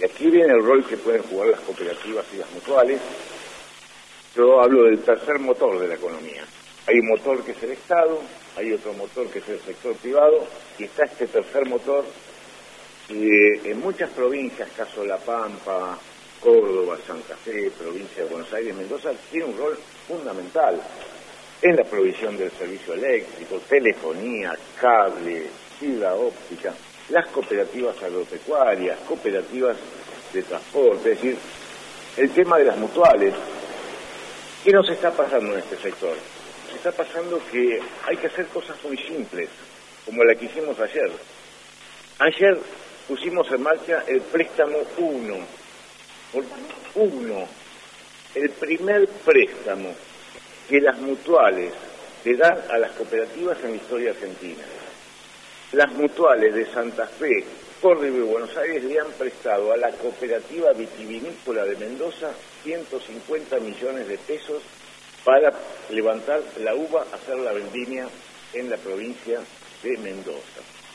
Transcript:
Y aquí viene el rol que pueden jugar las cooperativas y las mutuales. Yo hablo del tercer motor de la economía. Hay un motor que es el Estado, hay otro motor que es el sector privado, y está este tercer motor que en muchas provincias, caso La Pampa, Córdoba, Santa Fe, provincia de Buenos Aires, Mendoza, tiene un rol fundamental en la provisión del servicio eléctrico, telefonía, cable, fibra óptica, las cooperativas agropecuarias, cooperativas de transporte, es decir, el tema de las mutuales. ¿Qué nos está pasando en este sector? Nos está pasando que hay que hacer cosas muy simples, como la que hicimos ayer. Ayer pusimos en marcha el préstamo 1. Uno, el primer préstamo que las mutuales le dan a las cooperativas en la historia argentina. Las mutuales de Santa Fe, Córdoba y Buenos Aires le han prestado a la cooperativa vitivinícola de Mendoza 150 millones de pesos para levantar la uva, hacer la vendimia en la provincia de Mendoza.